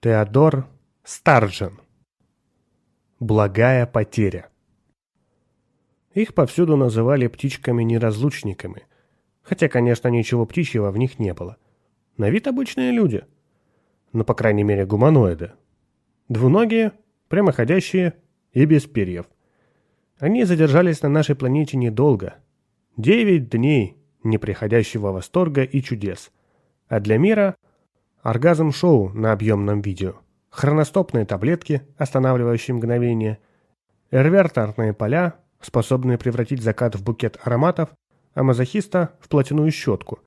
Теодор Старджен. Благая потеря. Их повсюду называли птичками-неразлучниками, хотя, конечно, ничего птичьего в них не было. На вид обычные люди, но, по крайней мере, гуманоиды. Двуногие, прямоходящие и без перьев. Они задержались на нашей планете недолго. Девять дней неприходящего восторга и чудес. А для мира – оргазм-шоу на объемном видео, хроностопные таблетки, останавливающие мгновение, эрверторные поля, способные превратить закат в букет ароматов, а мазохиста в платяную щетку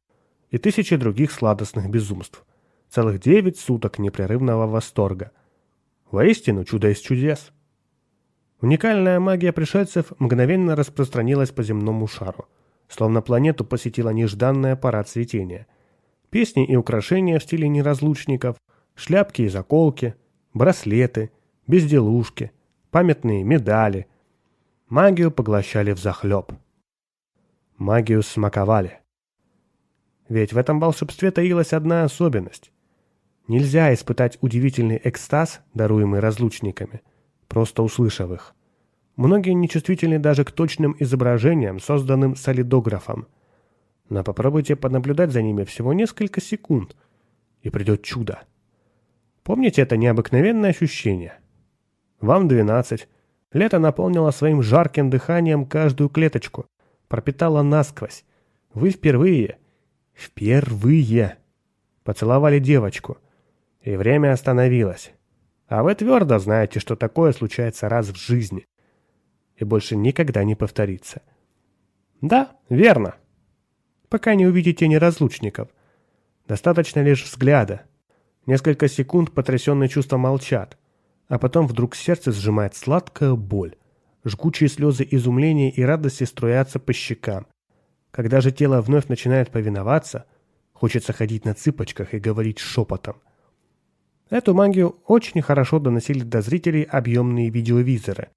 и тысячи других сладостных безумств. Целых девять суток непрерывного восторга. Воистину чудо из чудес. Уникальная магия пришельцев мгновенно распространилась по земному шару, словно планету посетила нежданная пора цветения – Песни и украшения в стиле неразлучников, шляпки и заколки, браслеты, безделушки, памятные медали. Магию поглощали взахлеб. Магию смаковали. Ведь в этом волшебстве таилась одна особенность. Нельзя испытать удивительный экстаз, даруемый разлучниками, просто услышав их. Многие нечувствительны даже к точным изображениям, созданным солидографом – но попробуйте понаблюдать за ними всего несколько секунд, и придет чудо. Помните это необыкновенное ощущение? Вам 12. Лето наполнило своим жарким дыханием каждую клеточку, пропитало насквозь. Вы впервые, впервые поцеловали девочку, и время остановилось. А вы твердо знаете, что такое случается раз в жизни и больше никогда не повторится. Да, верно пока не увидите неразлучников. Достаточно лишь взгляда. Несколько секунд потрясенные чувства молчат, а потом вдруг сердце сжимает сладкая боль. Жгучие слезы изумления и радости струятся по щекам. Когда же тело вновь начинает повиноваться, хочется ходить на цыпочках и говорить шепотом. Эту магию очень хорошо доносили до зрителей объемные видеовизоры.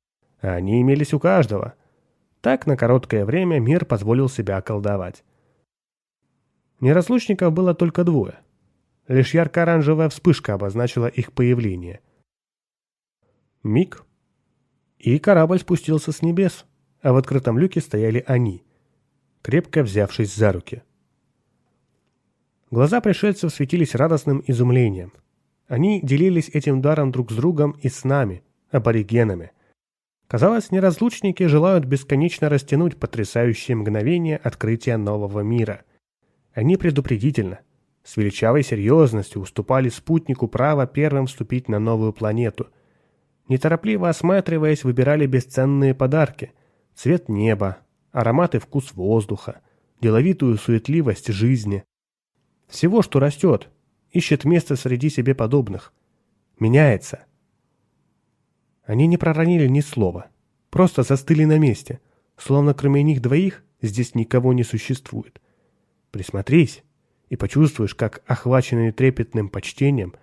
Они имелись у каждого. Так на короткое время мир позволил себя околдовать. Неразлучников было только двое. Лишь ярко-оранжевая вспышка обозначила их появление. Миг, и корабль спустился с небес, а в открытом люке стояли они, крепко взявшись за руки. Глаза пришельцев светились радостным изумлением. Они делились этим даром друг с другом и с нами, аборигенами. Казалось, неразлучники желают бесконечно растянуть потрясающее мгновение открытия нового мира – они предупредительно, с величавой серьезностью уступали спутнику право первым вступить на новую планету. Неторопливо осматриваясь, выбирали бесценные подарки. Цвет неба, аромат и вкус воздуха, деловитую суетливость жизни. Всего, что растет, ищет место среди себе подобных. Меняется. Они не проронили ни слова, просто застыли на месте, словно кроме них двоих здесь никого не существует. Присмотрись, и почувствуешь, как, охваченные трепетным почтением,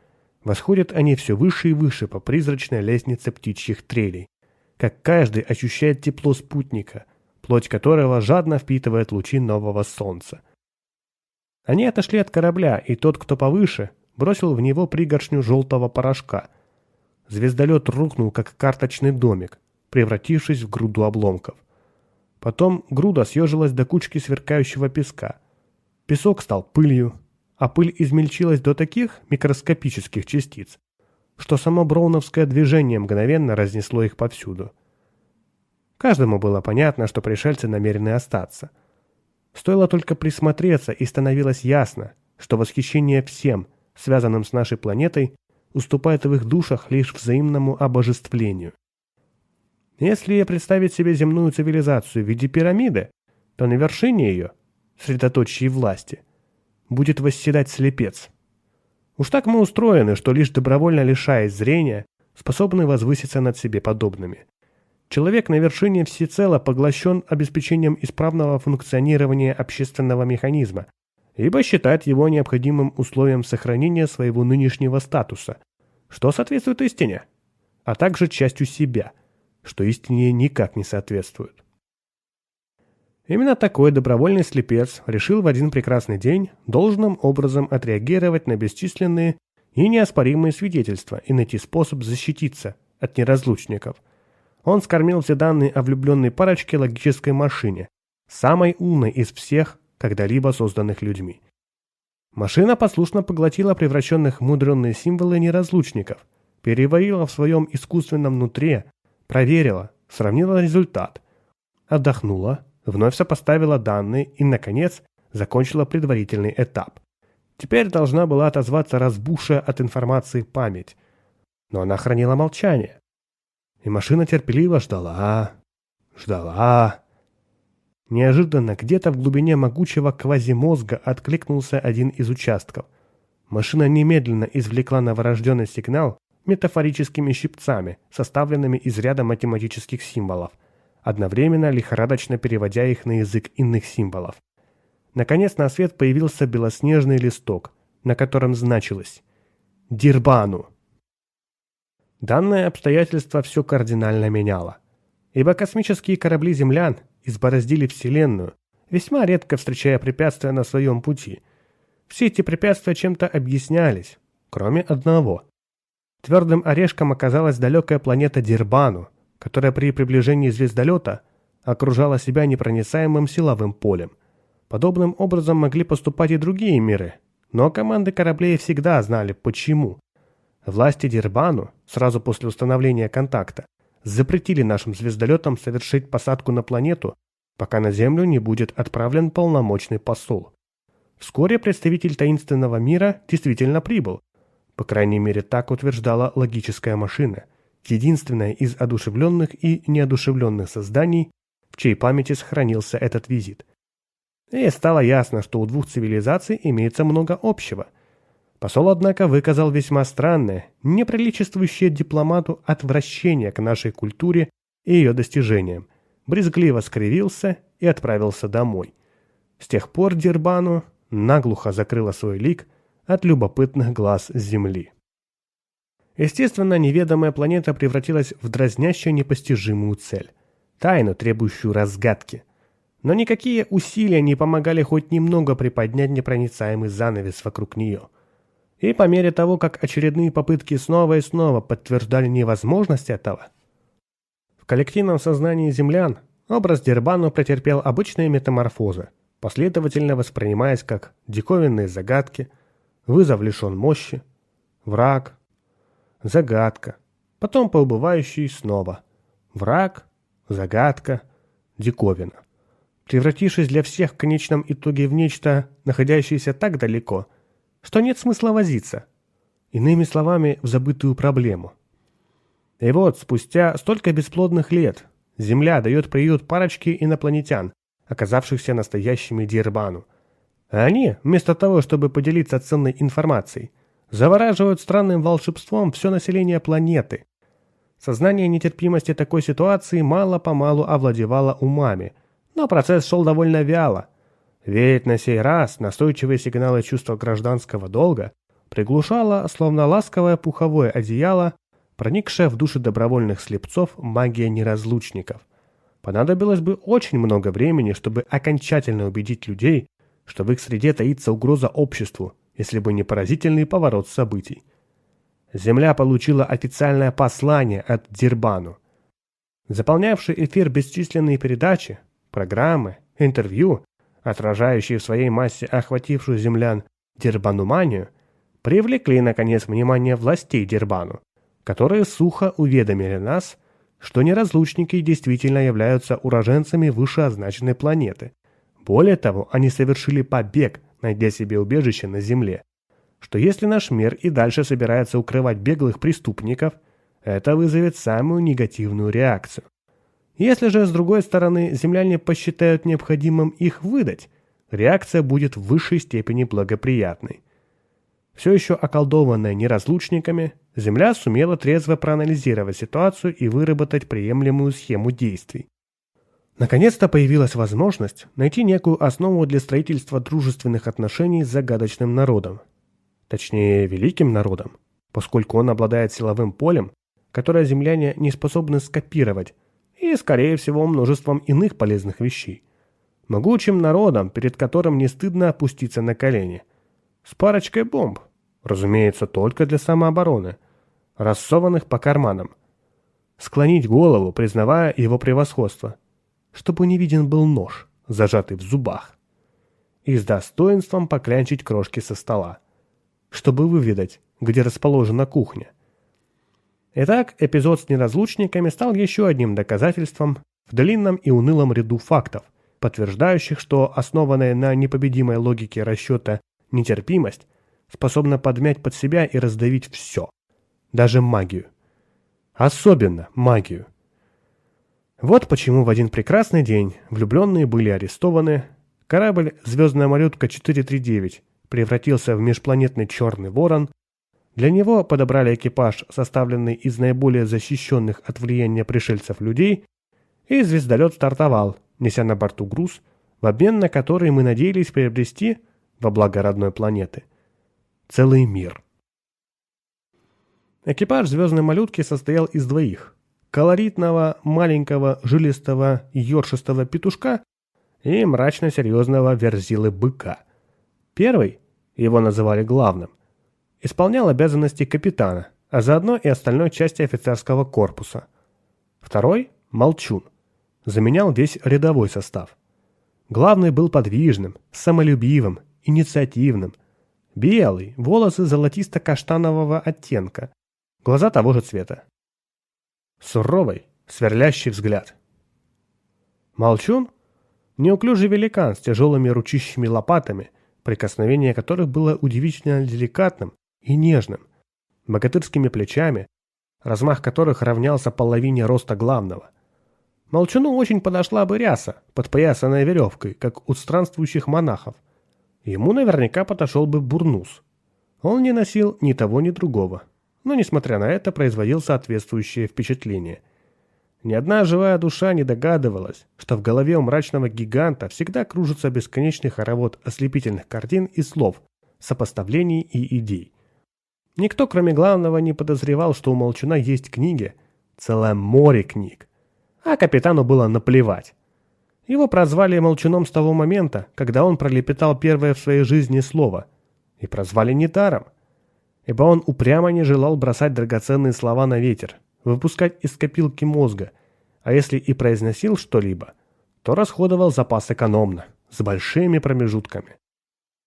восходят они все выше и выше по призрачной лестнице птичьих трелей, как каждый ощущает тепло спутника, плоть которого жадно впитывает лучи нового солнца. Они отошли от корабля, и тот, кто повыше, бросил в него пригоршню желтого порошка. Звездолет рухнул, как карточный домик, превратившись в груду обломков. Потом груда съежилась до кучки сверкающего песка – Песок стал пылью, а пыль измельчилась до таких микроскопических частиц, что само броуновское движение мгновенно разнесло их повсюду. Каждому было понятно, что пришельцы намерены остаться. Стоило только присмотреться, и становилось ясно, что восхищение всем, связанным с нашей планетой, уступает в их душах лишь взаимному обожествлению. Если представить себе земную цивилизацию в виде пирамиды, то на вершине ее – средоточии власти, будет восседать слепец. Уж так мы устроены, что лишь добровольно лишаясь зрения, способны возвыситься над себе подобными. Человек на вершине всецело поглощен обеспечением исправного функционирования общественного механизма, ибо считает его необходимым условием сохранения своего нынешнего статуса, что соответствует истине, а также частью себя, что истине никак не соответствует. Именно такой добровольный слепец решил в один прекрасный день должным образом отреагировать на бесчисленные и неоспоримые свидетельства и найти способ защититься от неразлучников. Он скормил все данные о влюбленной парочке логической машине, самой умной из всех, когда-либо созданных людьми. Машина послушно поглотила превращенных в мудренные символы неразлучников, переварила в своем искусственном нутре, проверила, сравнила результат, отдохнула, вновь сопоставила данные и, наконец, закончила предварительный этап. Теперь должна была отозваться разбухшая от информации память. Но она хранила молчание. И машина терпеливо ждала, ждала. Неожиданно где-то в глубине могучего квазимозга откликнулся один из участков. Машина немедленно извлекла новорожденный сигнал метафорическими щипцами, составленными из ряда математических символов, одновременно лихорадочно переводя их на язык иных символов. Наконец на свет появился белоснежный листок, на котором значилось «Дирбану». Данное обстоятельство все кардинально меняло, ибо космические корабли землян избороздили Вселенную, весьма редко встречая препятствия на своем пути. Все эти препятствия чем-то объяснялись, кроме одного. Твердым орешком оказалась далекая планета Дирбану, которая при приближении звездолета окружала себя непроницаемым силовым полем. Подобным образом могли поступать и другие миры, но команды кораблей всегда знали, почему. Власти Дирбану, сразу после установления контакта, запретили нашим звездолетам совершить посадку на планету, пока на Землю не будет отправлен полномочный посол. Вскоре представитель таинственного мира действительно прибыл. По крайней мере, так утверждала логическая машина, единственная из одушевленных и неодушевленных созданий, в чьей памяти сохранился этот визит – и стало ясно, что у двух цивилизаций имеется много общего. Посол, однако, выказал весьма странное, неприличествующее дипломату отвращение к нашей культуре и ее достижениям, брезгливо скривился и отправился домой. С тех пор Дербану наглухо закрыла свой лик от любопытных глаз Земли. Естественно, неведомая планета превратилась в дразнящую непостижимую цель, тайну, требующую разгадки – но никакие усилия не помогали хоть немного приподнять непроницаемый занавес вокруг нее. И по мере того, как очередные попытки снова и снова подтверждали невозможность этого, в коллективном сознании землян образ Дербану претерпел обычные метаморфозы, последовательно воспринимаясь как диковинные загадки, вызов лишен мощи, враг, загадка, потом поубывающий снова, враг, загадка, диковина превратившись для всех в конечном итоге в нечто, находящееся так далеко, что нет смысла возиться. Иными словами, в забытую проблему. И вот, спустя столько бесплодных лет, Земля дает приют парочке инопланетян, оказавшихся настоящими Дирбану. А они, вместо того, чтобы поделиться ценной информацией, завораживают странным волшебством все население планеты. Сознание нетерпимости такой ситуации мало-помалу овладевало умами – но процесс шел довольно вяло. Ведь на сей раз настойчивые сигналы чувства гражданского долга приглушало, словно ласковое пуховое одеяло, проникшее в души добровольных слепцов магия неразлучников. Понадобилось бы очень много времени, чтобы окончательно убедить людей, что в их среде таится угроза обществу, если бы не поразительный поворот событий. Земля получила официальное послание от Дирбану. Заполнявший эфир бесчисленные передачи, Программы, интервью, отражающие в своей массе охватившую землян дербануманию, привлекли, наконец, внимание властей Дербану, которые сухо уведомили нас, что неразлучники действительно являются уроженцами вышеозначенной планеты. Более того, они совершили побег, найдя себе убежище на Земле. Что если наш мир и дальше собирается укрывать беглых преступников, это вызовет самую негативную реакцию. Если же, с другой стороны, земляне посчитают необходимым их выдать, реакция будет в высшей степени благоприятной. Все еще околдованная неразлучниками, Земля сумела трезво проанализировать ситуацию и выработать приемлемую схему действий. Наконец-то появилась возможность найти некую основу для строительства дружественных отношений с загадочным народом. Точнее, великим народом, поскольку он обладает силовым полем, которое земляне не способны скопировать, и, скорее всего, множеством иных полезных вещей. Могучим народом, перед которым не стыдно опуститься на колени. С парочкой бомб, разумеется, только для самообороны, рассованных по карманам. Склонить голову, признавая его превосходство, чтобы не виден был нож, зажатый в зубах. И с достоинством поклянчить крошки со стола, чтобы выведать, где расположена кухня. Итак, эпизод с неразлучниками стал еще одним доказательством в длинном и унылом ряду фактов, подтверждающих, что основанная на непобедимой логике расчета нетерпимость способна подмять под себя и раздавить все, даже магию. Особенно магию. Вот почему в один прекрасный день влюбленные были арестованы, корабль «Звездная малютка-439» превратился в межпланетный черный ворон, для него подобрали экипаж, составленный из наиболее защищенных от влияния пришельцев людей, и звездолет стартовал, неся на борту груз, в обмен на который мы надеялись приобрести, во благо родной планеты, целый мир. Экипаж звездной малютки состоял из двоих. Колоритного, маленького, жилистого, ёршистого петушка и мрачно-серьезного верзилы быка. Первый, его называли главным, исполнял обязанности капитана, а заодно и остальной части офицерского корпуса. Второй – молчун, заменял весь рядовой состав. Главный был подвижным, самолюбивым, инициативным. Белый, волосы золотисто-каштанового оттенка, глаза того же цвета. Суровый, сверлящий взгляд. Молчун – неуклюжий великан с тяжелыми ручищами лопатами, прикосновение которых было удивительно деликатным и нежным, богатырскими плечами, размах которых равнялся половине роста главного. Молчуну очень подошла бы ряса, подпоясанная веревкой, как у странствующих монахов. Ему наверняка подошел бы бурнус. Он не носил ни того, ни другого, но, несмотря на это, производил соответствующее впечатление. Ни одна живая душа не догадывалась, что в голове у мрачного гиганта всегда кружится бесконечный хоровод ослепительных картин и слов, сопоставлений и идей. Никто, кроме главного, не подозревал, что у Молчуна есть книги, целое море книг. А капитану было наплевать. Его прозвали Молчуном с того момента, когда он пролепетал первое в своей жизни слово. И прозвали недаром. Ибо он упрямо не желал бросать драгоценные слова на ветер, выпускать из копилки мозга, а если и произносил что-либо, то расходовал запас экономно, с большими промежутками.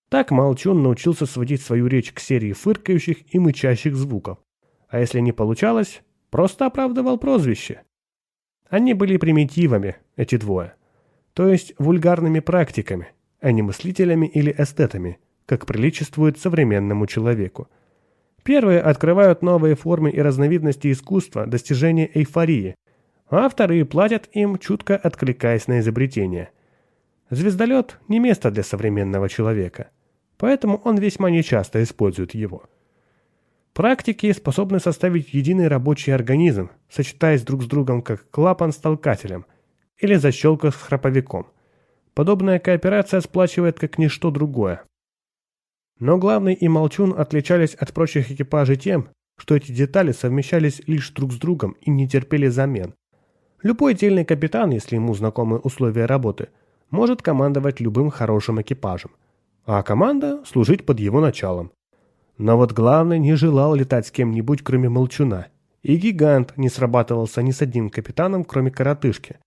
Так Молчун научился сводить свою речь к серии фыркающих и мычащих звуков. А если не получалось, просто оправдывал прозвище. Они были примитивами, эти двое. То есть вульгарными практиками, а не мыслителями или эстетами, как приличествует современному человеку. Первые открывают новые формы и разновидности искусства достижения эйфории, а вторые платят им, чутко откликаясь на изобретение. Звездолет – не место для современного человека поэтому он весьма нечасто использует его. Практики способны составить единый рабочий организм, сочетаясь друг с другом как клапан с толкателем или защелка с храповиком. Подобная кооперация сплачивает как ничто другое. Но главный и молчун отличались от прочих экипажей тем, что эти детали совмещались лишь друг с другом и не терпели замен. Любой дельный капитан, если ему знакомы условия работы, может командовать любым хорошим экипажем – а команда служить под его началом. Но вот главный не желал летать с кем-нибудь, кроме Молчуна, и гигант не срабатывался ни с одним капитаном, кроме коротышки.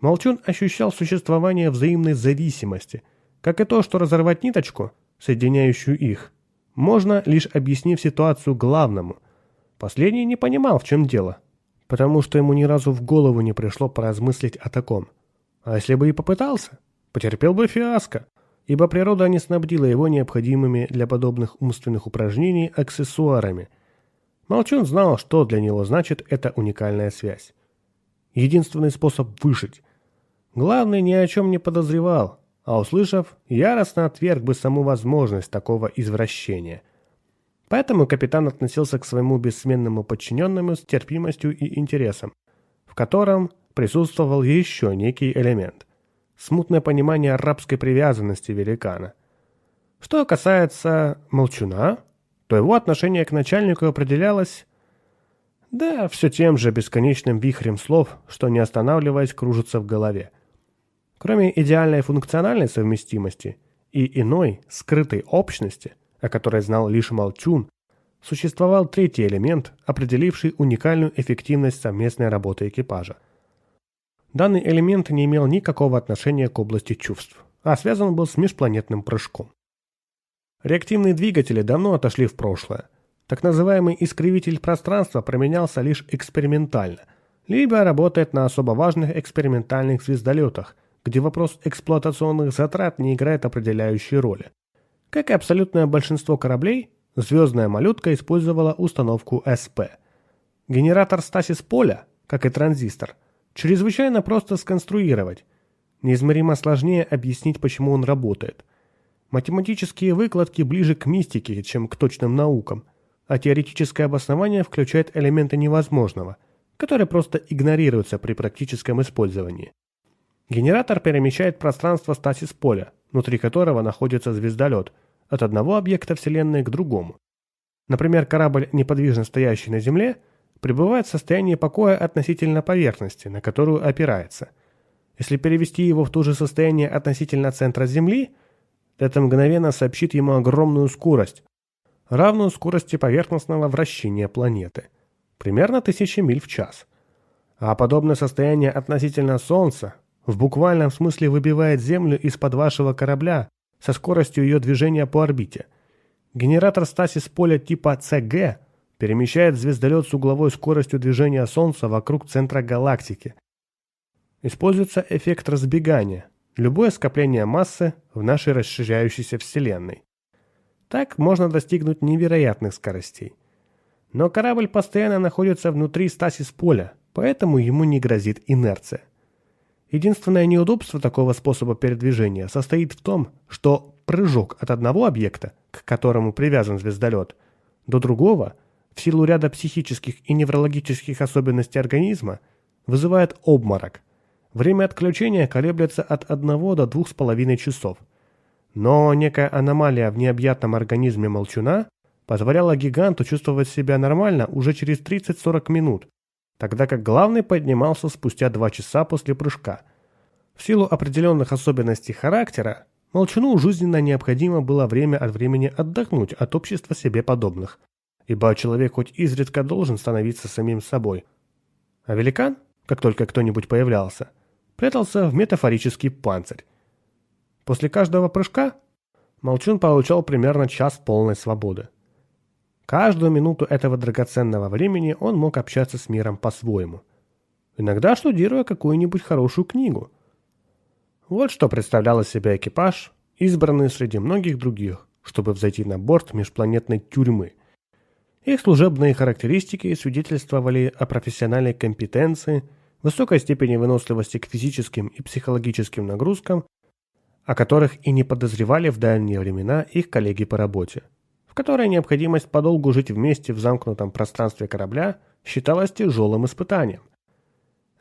Молчун ощущал существование взаимной зависимости, как и то, что разорвать ниточку, соединяющую их, можно, лишь объяснив ситуацию главному. Последний не понимал, в чем дело, потому что ему ни разу в голову не пришло поразмыслить о таком. А если бы и попытался, потерпел бы фиаско ибо природа не снабдила его необходимыми для подобных умственных упражнений аксессуарами. Молчун знал, что для него значит эта уникальная связь. Единственный способ выжить. Главный ни о чем не подозревал, а услышав, яростно отверг бы саму возможность такого извращения. Поэтому капитан относился к своему бессменному подчиненному с терпимостью и интересом, в котором присутствовал еще некий элемент смутное понимание арабской привязанности великана. Что касается молчуна, то его отношение к начальнику определялось, да, все тем же бесконечным вихрем слов, что не останавливаясь кружится в голове. Кроме идеальной функциональной совместимости и иной, скрытой общности, о которой знал лишь Молчун, существовал третий элемент, определивший уникальную эффективность совместной работы экипажа. Данный элемент не имел никакого отношения к области чувств, а связан был с межпланетным прыжком. Реактивные двигатели давно отошли в прошлое. Так называемый искривитель пространства применялся лишь экспериментально, либо работает на особо важных экспериментальных звездолетах, где вопрос эксплуатационных затрат не играет определяющей роли. Как и абсолютное большинство кораблей, звездная малютка использовала установку СП. Генератор стасис поля, как и транзистор, чрезвычайно просто сконструировать. Неизмеримо сложнее объяснить, почему он работает. Математические выкладки ближе к мистике, чем к точным наукам, а теоретическое обоснование включает элементы невозможного, которые просто игнорируются при практическом использовании. Генератор перемещает пространство стасис поля, внутри которого находится звездолет – от одного объекта Вселенной к другому. Например, корабль, неподвижно стоящий на Земле, пребывает в состоянии покоя относительно поверхности, на которую опирается. Если перевести его в то же состояние относительно центра Земли, это мгновенно сообщит ему огромную скорость, равную скорости поверхностного вращения планеты, примерно тысячи миль в час. А подобное состояние относительно Солнца в буквальном смысле выбивает Землю из-под вашего корабля со скоростью ее движения по орбите. Генератор стасис поля типа ЦГ перемещает звездолет с угловой скоростью движения Солнца вокруг центра галактики. Используется эффект разбегания, любое скопление массы в нашей расширяющейся Вселенной. Так можно достигнуть невероятных скоростей. Но корабль постоянно находится внутри стасис поля, поэтому ему не грозит инерция. Единственное неудобство такого способа передвижения состоит в том, что прыжок от одного объекта, к которому привязан звездолет, до другого, в силу ряда психических и неврологических особенностей организма, вызывает обморок. Время отключения колеблется от 1 до 2,5 часов. Но некая аномалия в необъятном организме молчуна позволяла гиганту чувствовать себя нормально уже через 30-40 минут, тогда как главный поднимался спустя два часа после прыжка. В силу определенных особенностей характера, Молчану жизненно необходимо было время от времени отдохнуть от общества себе подобных, ибо человек хоть изредка должен становиться самим собой. А великан, как только кто-нибудь появлялся, прятался в метафорический панцирь. После каждого прыжка Молчун получал примерно час полной свободы. Каждую минуту этого драгоценного времени он мог общаться с миром по-своему. Иногда штудируя какую-нибудь хорошую книгу. Вот что представлял из себя экипаж, избранный среди многих других, чтобы взойти на борт межпланетной тюрьмы. Их служебные характеристики свидетельствовали о профессиональной компетенции, высокой степени выносливости к физическим и психологическим нагрузкам, о которых и не подозревали в дальние времена их коллеги по работе которой необходимость подолгу жить вместе в замкнутом пространстве корабля считалась тяжелым испытанием.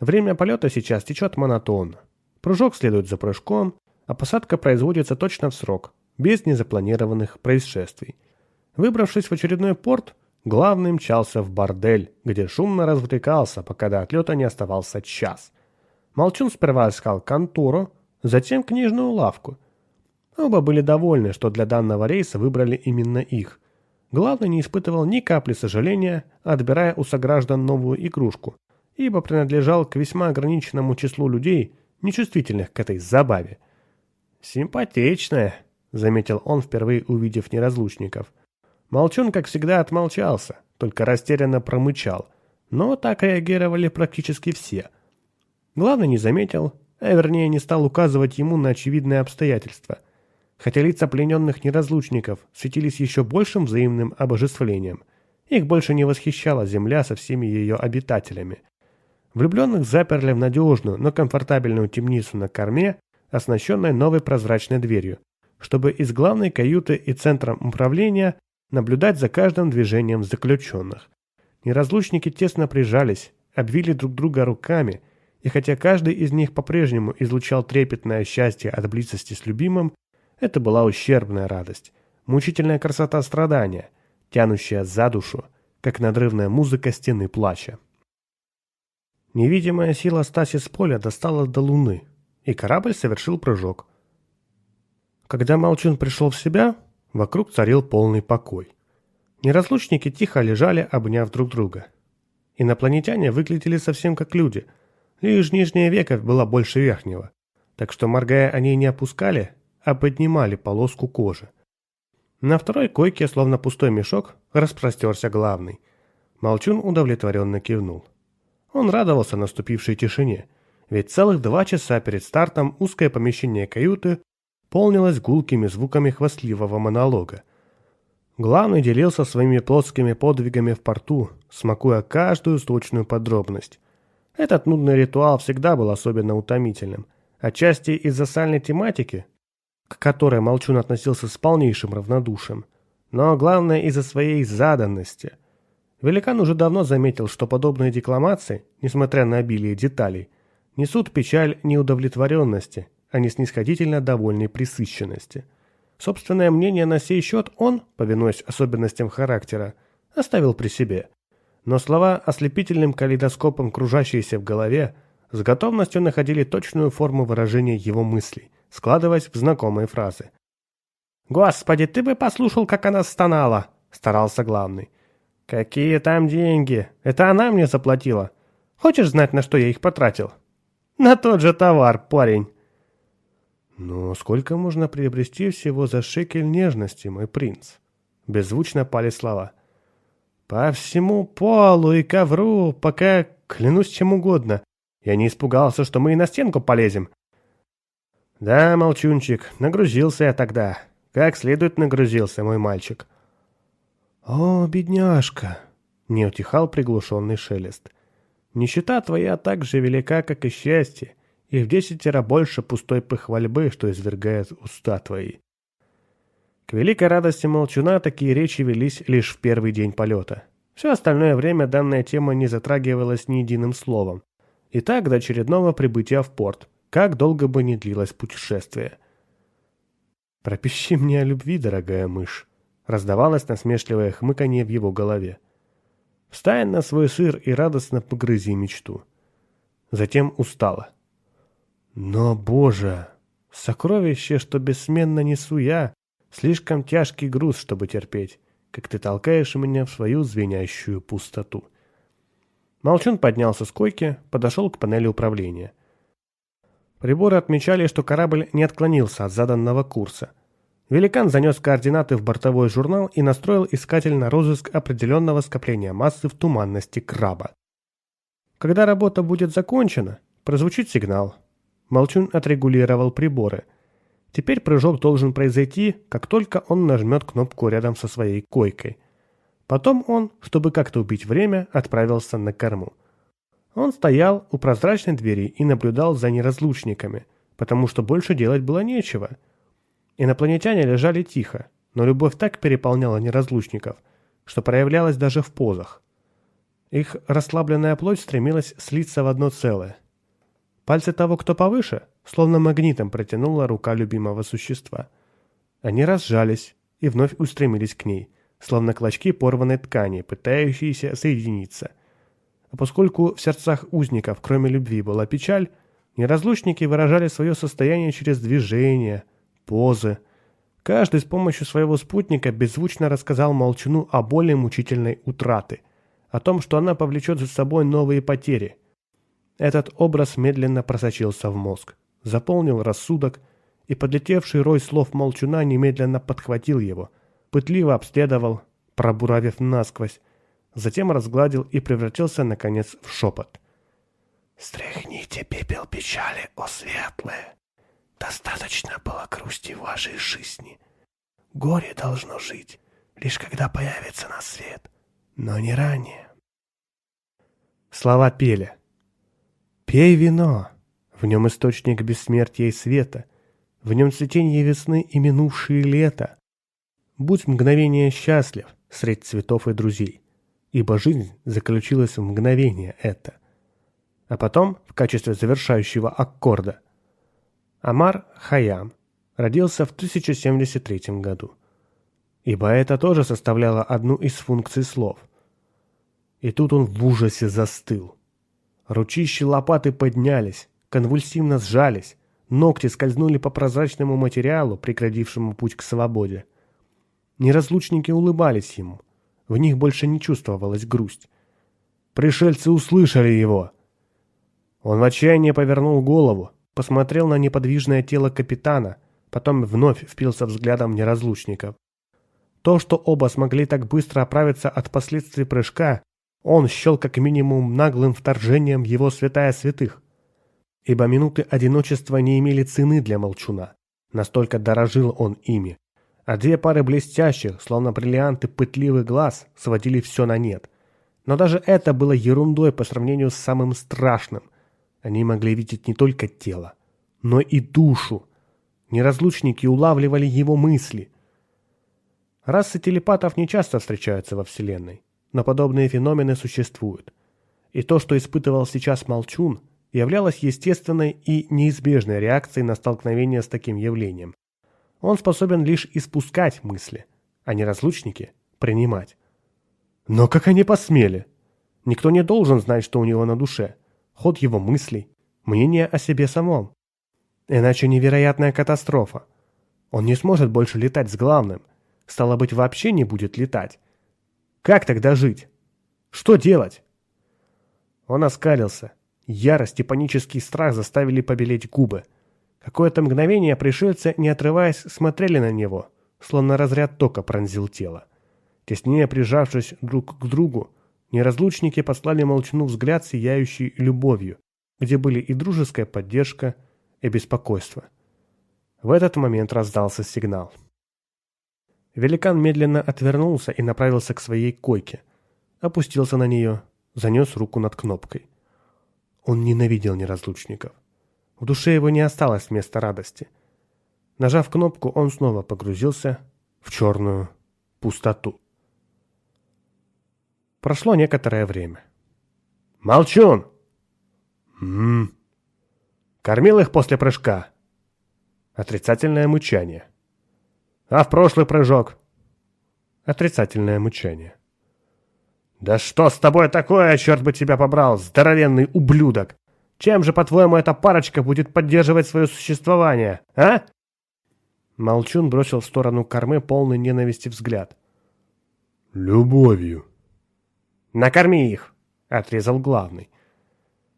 Время полета сейчас течет монотонно. Прыжок следует за прыжком, а посадка производится точно в срок, без незапланированных происшествий. Выбравшись в очередной порт, главный мчался в бордель, где шумно развлекался, пока до отлета не оставался час. Молчун сперва искал контору, затем книжную лавку – Оба были довольны, что для данного рейса выбрали именно их. Главный не испытывал ни капли сожаления, отбирая у сограждан новую игрушку, ибо принадлежал к весьма ограниченному числу людей, нечувствительных к этой забаве. «Симпатичная», — заметил он, впервые увидев неразлучников. Молчун, как всегда, отмолчался, только растерянно промычал, но так реагировали практически все. Главный не заметил, а вернее не стал указывать ему на очевидные обстоятельства — Хотя лица плененных неразлучников светились еще большим взаимным обожествлением, их больше не восхищала земля со всеми ее обитателями. Влюбленных заперли в надежную, но комфортабельную темницу на корме, оснащенной новой прозрачной дверью, чтобы из главной каюты и центра управления наблюдать за каждым движением заключенных. Неразлучники тесно прижались, обвили друг друга руками, и хотя каждый из них по-прежнему излучал трепетное счастье от близости с любимым, это была ущербная радость, мучительная красота страдания, тянущая за душу, как надрывная музыка стены плача. Невидимая сила Стасис поля достала до Луны, и корабль совершил прыжок. Когда Молчун пришел в себя, Вокруг царил полный покой. Неразлучники тихо лежали, обняв друг друга. Инопланетяне выглядели совсем как люди, лишь нижнее веко было больше верхнего, так что, моргая, они не опускали, а поднимали полоску кожи. На второй койке, словно пустой мешок, распростерся главный. Молчун удовлетворенно кивнул. Он радовался наступившей тишине, ведь целых два часа перед стартом узкое помещение каюты полнилось гулкими звуками хвастливого монолога. Главный делился своими плотскими подвигами в порту, смакуя каждую точную подробность. Этот нудный ритуал всегда был особенно утомительным, отчасти из-за сальной тематики, к которой Молчун относился с полнейшим равнодушием, но главное из-за своей заданности. Великан уже давно заметил, что подобные декламации, несмотря на обилие деталей, несут печаль неудовлетворенности, а не снисходительно довольной присыщенности. Собственное мнение на сей счет он, повинуясь особенностям характера, оставил при себе. Но слова ослепительным калейдоскопом, кружащиеся в голове, с готовностью находили точную форму выражения его мыслей, складываясь в знакомые фразы. «Господи, ты бы послушал, как она стонала!» – старался главный. «Какие там деньги? Это она мне заплатила. Хочешь знать, на что я их потратил?» «На тот же товар, парень!» «Но сколько можно приобрести всего за шекель нежности, мой принц?» Беззвучно пали слова. «По всему полу и ковру, пока клянусь чем угодно. Я не испугался, что мы и на стенку полезем». «Да, молчунчик, нагрузился я тогда. Как следует нагрузился, мой мальчик». «О, бедняжка!» — не утихал приглушенный шелест. «Нищета твоя так же велика, как и счастье и в десятеро больше пустой похвальбы, что извергает уста твои. К великой радости молчуна такие речи велись лишь в первый день полета. Все остальное время данная тема не затрагивалась ни единым словом. И так до очередного прибытия в порт, как долго бы ни длилось путешествие. «Пропищи мне о любви, дорогая мышь», — раздавалось насмешливое хмыканье в его голове. «Встань на свой сыр и радостно погрызи мечту». Затем устала. Но, Боже, сокровище, что бессменно несу я, слишком тяжкий груз, чтобы терпеть, как ты толкаешь меня в свою звенящую пустоту. Молчун поднялся с койки, подошел к панели управления. Приборы отмечали, что корабль не отклонился от заданного курса. Великан занес координаты в бортовой журнал и настроил искатель на розыск определенного скопления массы в туманности краба. Когда работа будет закончена, прозвучит сигнал, Молчун отрегулировал приборы. Теперь прыжок должен произойти, как только он нажмет кнопку рядом со своей койкой. Потом он, чтобы как-то убить время, отправился на корму. Он стоял у прозрачной двери и наблюдал за неразлучниками, потому что больше делать было нечего. Инопланетяне лежали тихо, но любовь так переполняла неразлучников, что проявлялась даже в позах. Их расслабленная плоть стремилась слиться в одно целое – Пальцы того, кто повыше, словно магнитом протянула рука любимого существа. Они разжались и вновь устремились к ней, словно клочки порванной ткани, пытающиеся соединиться. А поскольку в сердцах узников, кроме любви, была печаль, неразлучники выражали свое состояние через движения, позы. Каждый с помощью своего спутника беззвучно рассказал Молчуну о боли мучительной утраты, о том, что она повлечет за собой новые потери – этот образ медленно просочился в мозг, заполнил рассудок, и подлетевший рой слов молчуна немедленно подхватил его, пытливо обследовал, пробуравив насквозь, затем разгладил и превратился, наконец, в шепот. «Стряхните пепел печали, о светлые! Достаточно было грусти в вашей жизни. Горе должно жить, лишь когда появится на свет, но не ранее». Слова пели, Пей вино, в нем источник бессмертия и света, в нем цветение весны и минувшие лета. Будь мгновение счастлив средь цветов и друзей, ибо жизнь заключилась в мгновение это. А потом, в качестве завершающего аккорда, Амар Хаям родился в 1073 году, ибо это тоже составляло одну из функций слов. И тут он в ужасе застыл. Ручищи лопаты поднялись, конвульсивно сжались, ногти скользнули по прозрачному материалу, преградившему путь к свободе. Неразлучники улыбались ему. В них больше не чувствовалась грусть. Пришельцы услышали его. Он в отчаянии повернул голову, посмотрел на неподвижное тело капитана, потом вновь впился взглядом неразлучников. То, что оба смогли так быстро оправиться от последствий прыжка, он счел как минимум наглым вторжением его святая святых. Ибо минуты одиночества не имели цены для молчуна. Настолько дорожил он ими. А две пары блестящих, словно бриллианты пытливых глаз, сводили все на нет. Но даже это было ерундой по сравнению с самым страшным. Они могли видеть не только тело, но и душу. Неразлучники улавливали его мысли. Расы телепатов не часто встречаются во Вселенной но подобные феномены существуют. И то, что испытывал сейчас Молчун, являлось естественной и неизбежной реакцией на столкновение с таким явлением. Он способен лишь испускать мысли, а не разлучники принимать. Но как они посмели? Никто не должен знать, что у него на душе, ход его мыслей, мнение о себе самом. Иначе невероятная катастрофа. Он не сможет больше летать с главным, стало быть, вообще не будет летать. Как тогда жить? Что делать? Он оскалился. Ярость и панический страх заставили побелеть губы. Какое-то мгновение пришельцы, не отрываясь, смотрели на него, словно разряд тока пронзил тело. Теснее прижавшись друг к другу, неразлучники послали молчану взгляд, сияющий любовью, где были и дружеская поддержка, и беспокойство. В этот момент раздался сигнал. Великан медленно отвернулся и направился к своей койке. Опустился на нее, занес руку над кнопкой. Он ненавидел неразлучников. В душе его не осталось места радости. Нажав кнопку, он снова погрузился в черную пустоту. Прошло некоторое время. «Молчун!» «М-м-м!» «Кормил их после прыжка?» Отрицательное мычание. А в прошлый прыжок? Отрицательное мучение. «Да что с тобой такое, черт бы тебя побрал, здоровенный ублюдок! Чем же, по-твоему, эта парочка будет поддерживать свое существование, а?» Молчун бросил в сторону кормы полный ненависти взгляд. «Любовью». «Накорми их!» — отрезал главный.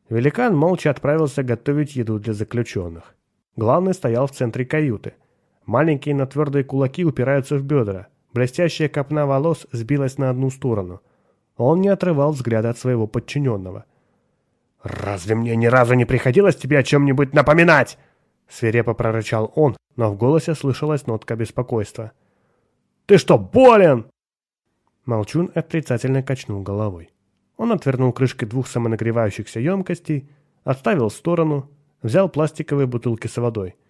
Великан молча отправился готовить еду для заключенных. Главный стоял в центре каюты — Маленькие, но твердые кулаки упираются в бедра. Блестящая копна волос сбилась на одну сторону. Он не отрывал взгляда от своего подчиненного. «Разве мне ни разу не приходилось тебе о чем-нибудь напоминать?» Свирепо прорычал он, но в голосе слышалась нотка беспокойства. «Ты что, болен?» Молчун отрицательно качнул головой. Он отвернул крышки двух самонагревающихся емкостей, отставил в сторону, взял пластиковые бутылки с водой –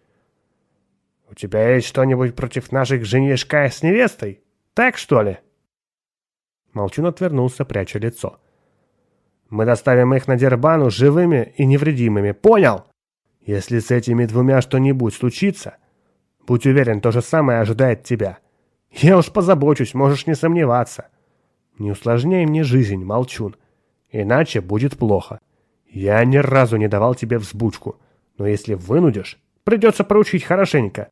«У тебя есть что-нибудь против наших женишка с невестой? Так, что ли?» Молчун отвернулся, пряча лицо. «Мы доставим их на Дербану живыми и невредимыми, понял? Если с этими двумя что-нибудь случится, будь уверен, то же самое ожидает тебя. Я уж позабочусь, можешь не сомневаться. Не усложняй мне жизнь, Молчун, иначе будет плохо. Я ни разу не давал тебе взбучку, но если вынудишь, придется проучить хорошенько.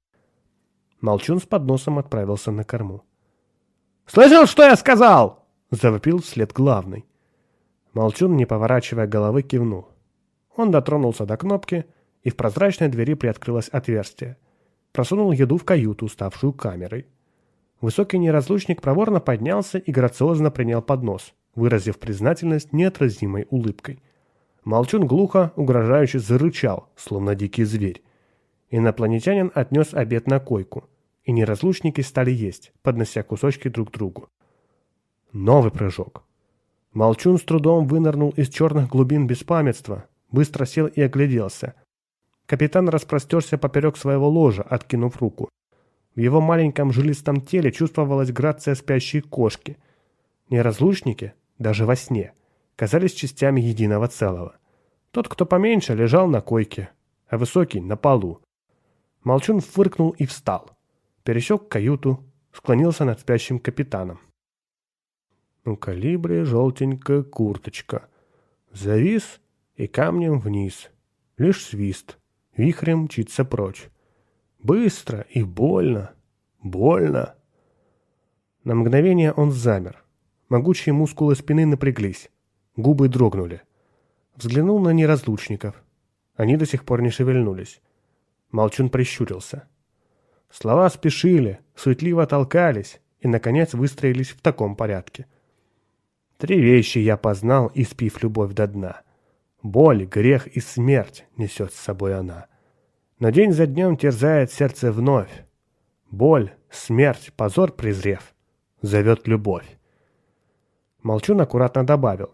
Молчун с подносом отправился на корму. «Слышал, что я сказал?» — завопил вслед главный. Молчун, не поворачивая головы, кивнул. Он дотронулся до кнопки, и в прозрачной двери приоткрылось отверстие. Просунул еду в каюту, ставшую камерой. Высокий неразлучник проворно поднялся и грациозно принял поднос, выразив признательность неотразимой улыбкой. Молчун глухо, угрожающе зарычал, словно дикий зверь. Инопланетянин отнес обед на койку, и неразлучники стали есть, поднося кусочки друг другу. Новый прыжок. Молчун с трудом вынырнул из черных глубин беспамятства, быстро сел и огляделся. Капитан распростерся поперек своего ложа, откинув руку. В его маленьком жилистом теле чувствовалась грация спящей кошки. Неразлучники, даже во сне, казались частями единого целого. Тот, кто поменьше, лежал на койке, а высокий — на полу. Молчун фыркнул и встал пересек каюту, склонился над спящим капитаном. У калибре желтенькая курточка. Завис и камнем вниз. Лишь свист. Вихрем мчится прочь. Быстро и больно. Больно. На мгновение он замер. Могучие мускулы спины напряглись. Губы дрогнули. Взглянул на неразлучников. Они до сих пор не шевельнулись. Молчун прищурился. Слова спешили, суетливо толкались и, наконец, выстроились в таком порядке. Три вещи я познал, испив любовь до дна. Боль, грех и смерть несет с собой она. Но день за днем терзает сердце вновь. Боль, смерть, позор презрев, зовет любовь. Молчун аккуратно добавил.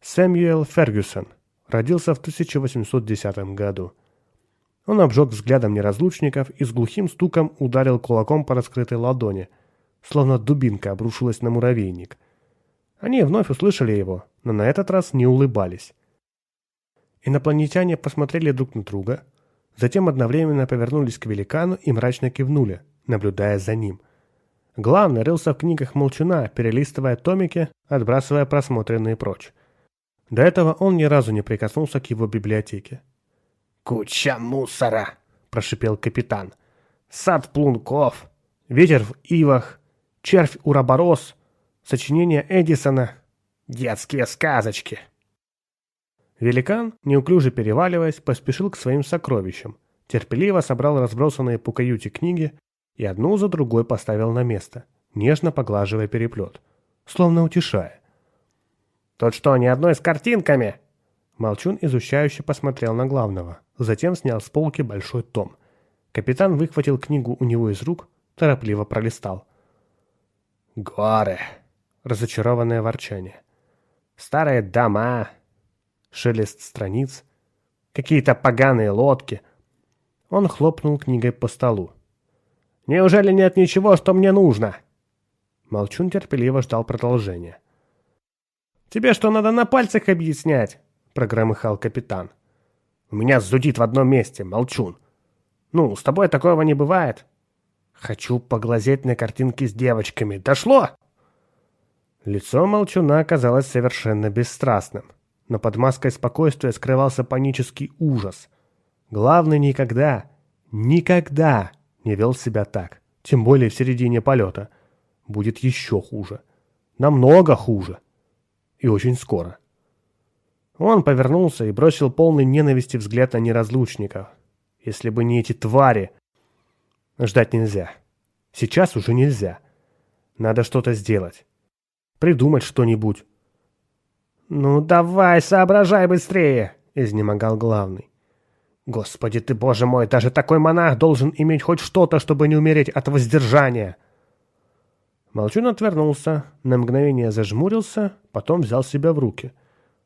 Сэмюэл Фергюсон родился в 1810 году. Он обжег взглядом неразлучников и с глухим стуком ударил кулаком по раскрытой ладони, словно дубинка обрушилась на муравейник. Они вновь услышали его, но на этот раз не улыбались. Инопланетяне посмотрели друг на друга, затем одновременно повернулись к великану и мрачно кивнули, наблюдая за ним. Главный рылся в книгах молчуна, перелистывая томики, отбрасывая просмотренные прочь. До этого он ни разу не прикоснулся к его библиотеке. «Куча мусора!» – прошипел капитан. «Сад плунков, ветер в ивах, червь уроборос, сочинения Эдисона, детские сказочки». Великан, неуклюже переваливаясь, поспешил к своим сокровищам, терпеливо собрал разбросанные по каюте книги и одну за другой поставил на место, нежно поглаживая переплет, словно утешая. «Тут что, ни одной с картинками?» Молчун изучающе посмотрел на главного, затем снял с полки большой том. Капитан выхватил книгу у него из рук, торопливо пролистал. «Горы!» — разочарованное ворчание. «Старые дома!» — шелест страниц. «Какие-то поганые лодки!» Он хлопнул книгой по столу. «Неужели нет ничего, что мне нужно?» Молчун терпеливо ждал продолжения. «Тебе что, надо на пальцах объяснять?» — прогромыхал капитан. «У меня зудит в одном месте, молчун. Ну, с тобой такого не бывает. Хочу поглазеть на картинки с девочками. Дошло?» Лицо молчуна оказалось совершенно бесстрастным, но под маской спокойствия скрывался панический ужас. Главный никогда, никогда не вел себя так, тем более в середине полета. Будет еще хуже. Намного хуже. И очень скоро. Он повернулся и бросил полный ненависти взгляд на неразлучников. Если бы не эти твари... Ждать нельзя. Сейчас уже нельзя. Надо что-то сделать. Придумать что-нибудь. «Ну давай, соображай быстрее!» — изнемогал главный. «Господи ты, боже мой, даже такой монах должен иметь хоть что-то, чтобы не умереть от воздержания!» Молчун отвернулся, на мгновение зажмурился, потом взял себя в руки —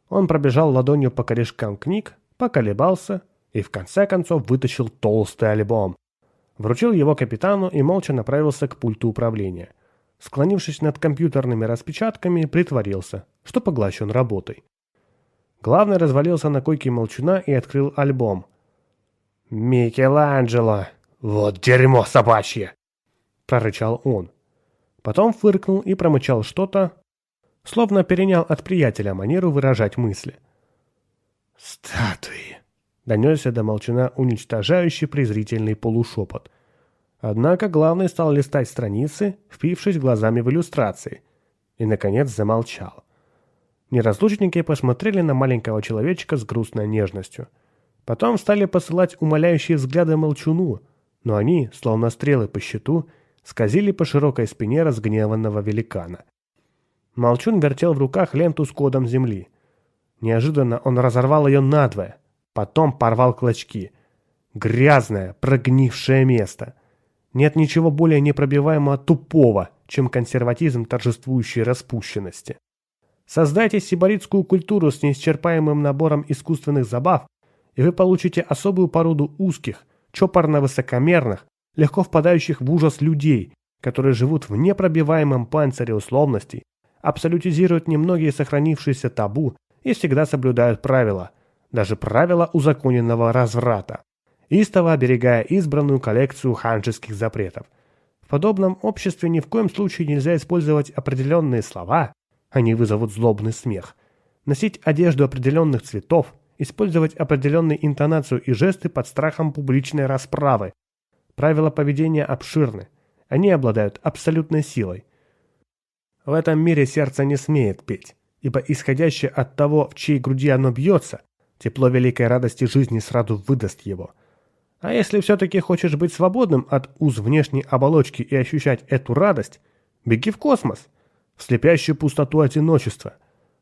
он пробежал ладонью по корешкам книг, поколебался и в конце концов вытащил толстый альбом. Вручил его капитану и молча направился к пульту управления. Склонившись над компьютерными распечатками, притворился, что поглощен работой. Главный развалился на койке молчуна и открыл альбом. «Микеланджело! Вот дерьмо собачье!» — прорычал он. Потом фыркнул и промычал что-то, словно перенял от приятеля манеру выражать мысли. «Статуи!» — донесся до молчана уничтожающий презрительный полушепот. Однако главный стал листать страницы, впившись глазами в иллюстрации, и, наконец, замолчал. Неразлучники посмотрели на маленького человечка с грустной нежностью. Потом стали посылать умоляющие взгляды молчуну, но они, словно стрелы по щиту, скользили по широкой спине разгневанного великана. Молчун вертел в руках ленту с кодом земли. Неожиданно он разорвал ее надвое, потом порвал клочки. Грязное, прогнившее место. Нет ничего более непробиваемого тупого, чем консерватизм торжествующей распущенности. Создайте сибаритскую культуру с неисчерпаемым набором искусственных забав, и вы получите особую породу узких, чопорно-высокомерных, легко впадающих в ужас людей, которые живут в непробиваемом панцире условностей, абсолютизируют немногие сохранившиеся табу и всегда соблюдают правила, даже правила узаконенного разврата, истово оберегая избранную коллекцию ханжеских запретов. В подобном обществе ни в коем случае нельзя использовать определенные слова, они вызовут злобный смех, носить одежду определенных цветов, использовать определенную интонацию и жесты под страхом публичной расправы. Правила поведения обширны, они обладают абсолютной силой – В этом мире сердце не смеет петь, ибо исходящее от того, в чьей груди оно бьется, тепло великой радости жизни сразу выдаст его. А если все-таки хочешь быть свободным от уз внешней оболочки и ощущать эту радость, беги в космос, в слепящую пустоту одиночества.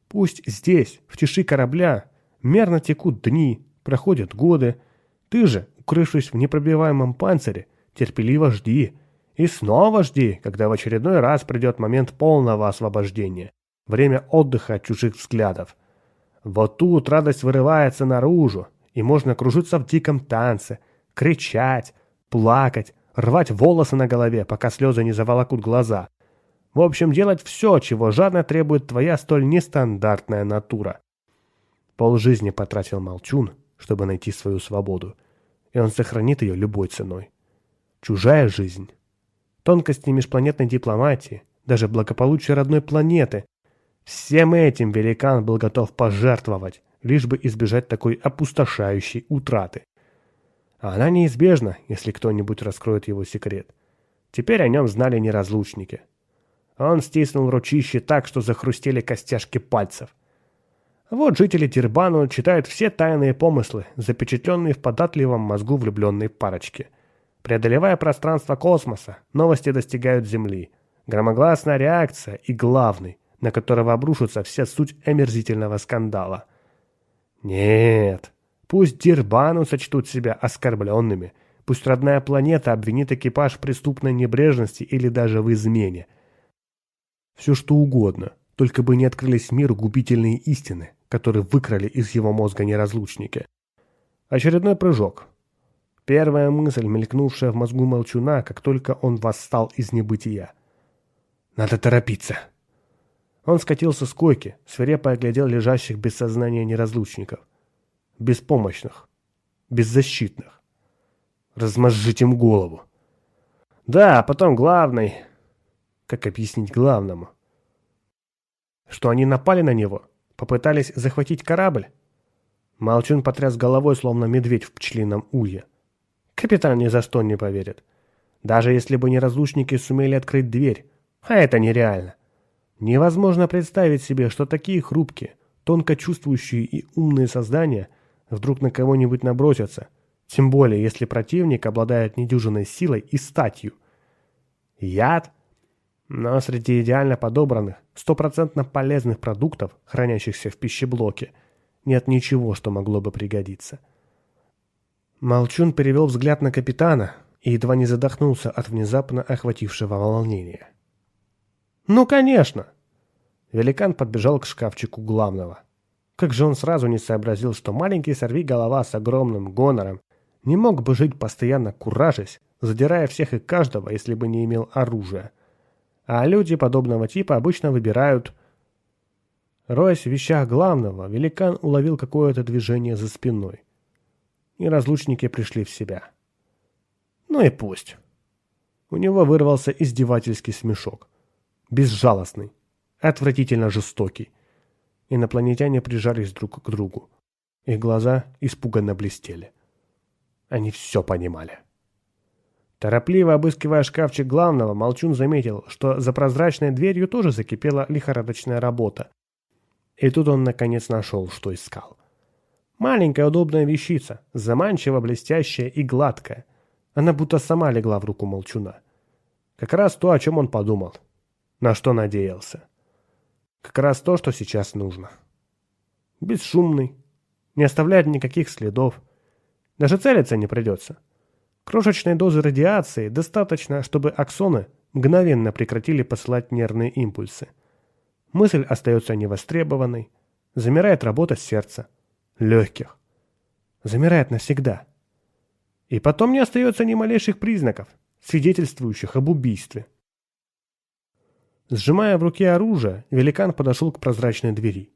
Пусть здесь, в тиши корабля, мерно текут дни, проходят годы. Ты же, укрывшись в непробиваемом панцире, терпеливо жди. И снова жди, когда в очередной раз придет момент полного освобождения. Время отдыха от чужих взглядов. Вот тут радость вырывается наружу, и можно кружиться в диком танце, кричать, плакать, рвать волосы на голове, пока слезы не заволокут глаза. В общем, делать все, чего жадно требует твоя столь нестандартная натура. Пол жизни потратил Молчун, чтобы найти свою свободу, и он сохранит ее любой ценой. Чужая жизнь. Тонкости межпланетной дипломатии, даже благополучие родной планеты. Всем этим великан был готов пожертвовать, лишь бы избежать такой опустошающей утраты. А она неизбежна, если кто-нибудь раскроет его секрет. Теперь о нем знали неразлучники. Он стиснул ручище так, что захрустели костяшки пальцев. Вот жители Тирбану читают все тайные помыслы, запечатленные в податливом мозгу влюбленной парочки. Преодолевая пространство космоса, новости достигают Земли. Громогласная реакция и главный, на которого обрушится вся суть омерзительного скандала. Нет, пусть Дирбану сочтут себя оскорбленными, пусть родная планета обвинит экипаж в преступной небрежности или даже в измене. Все что угодно, только бы не открылись миру губительные истины, которые выкрали из его мозга неразлучники. Очередной прыжок. Первая мысль, мелькнувшая в мозгу молчуна, как только он восстал из небытия. «Надо торопиться!» Он скатился с койки, свирепо оглядел лежащих без сознания неразлучников. Беспомощных. Беззащитных. Размозжить им голову. Да, а потом главный... Как объяснить главному? Что они напали на него? Попытались захватить корабль? Молчун потряс головой, словно медведь в пчелином улье. Капитан ни за что не поверит. Даже если бы неразлучники сумели открыть дверь. А это нереально. Невозможно представить себе, что такие хрупкие, тонко чувствующие и умные создания вдруг на кого-нибудь набросятся, тем более если противник обладает недюжиной силой и статью. Яд? Но среди идеально подобранных, стопроцентно полезных продуктов, хранящихся в пищеблоке, нет ничего, что могло бы пригодиться. Молчун перевел взгляд на капитана и едва не задохнулся от внезапно охватившего волнения. «Ну, конечно!» Великан подбежал к шкафчику главного. Как же он сразу не сообразил, что маленький сорви-голова с огромным гонором не мог бы жить постоянно куражась, задирая всех и каждого, если бы не имел оружия – а люди подобного типа обычно выбирают... Роясь в вещах главного, великан уловил какое-то движение за спиной. И разлучники пришли в себя. Ну и пусть. У него вырвался издевательский смешок. Безжалостный, отвратительно жестокий. Инопланетяне прижались друг к другу. Их глаза испуганно блестели. Они все понимали. Торопливо обыскивая шкафчик главного, Молчун заметил, что за прозрачной дверью тоже закипела лихорадочная работа. И тут он наконец нашел, что искал. Маленькая удобная вещица, заманчиво блестящая и гладкая. Она будто сама легла в руку Молчуна. Как раз то, о чем он подумал. На что надеялся. Как раз то, что сейчас нужно. Бесшумный, не оставляет никаких следов. Даже целиться не придется. Крошечной дозы радиации достаточно, чтобы аксоны мгновенно прекратили посылать нервные импульсы. Мысль остается невостребованной, замирает работа сердца, легких. Замирает навсегда. И потом не остается ни малейших признаков, свидетельствующих об убийстве. Сжимая в руке оружие, великан подошел к прозрачной двери.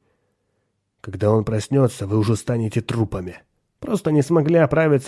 «Когда он проснется, вы уже станете трупами. Просто не смогли оправиться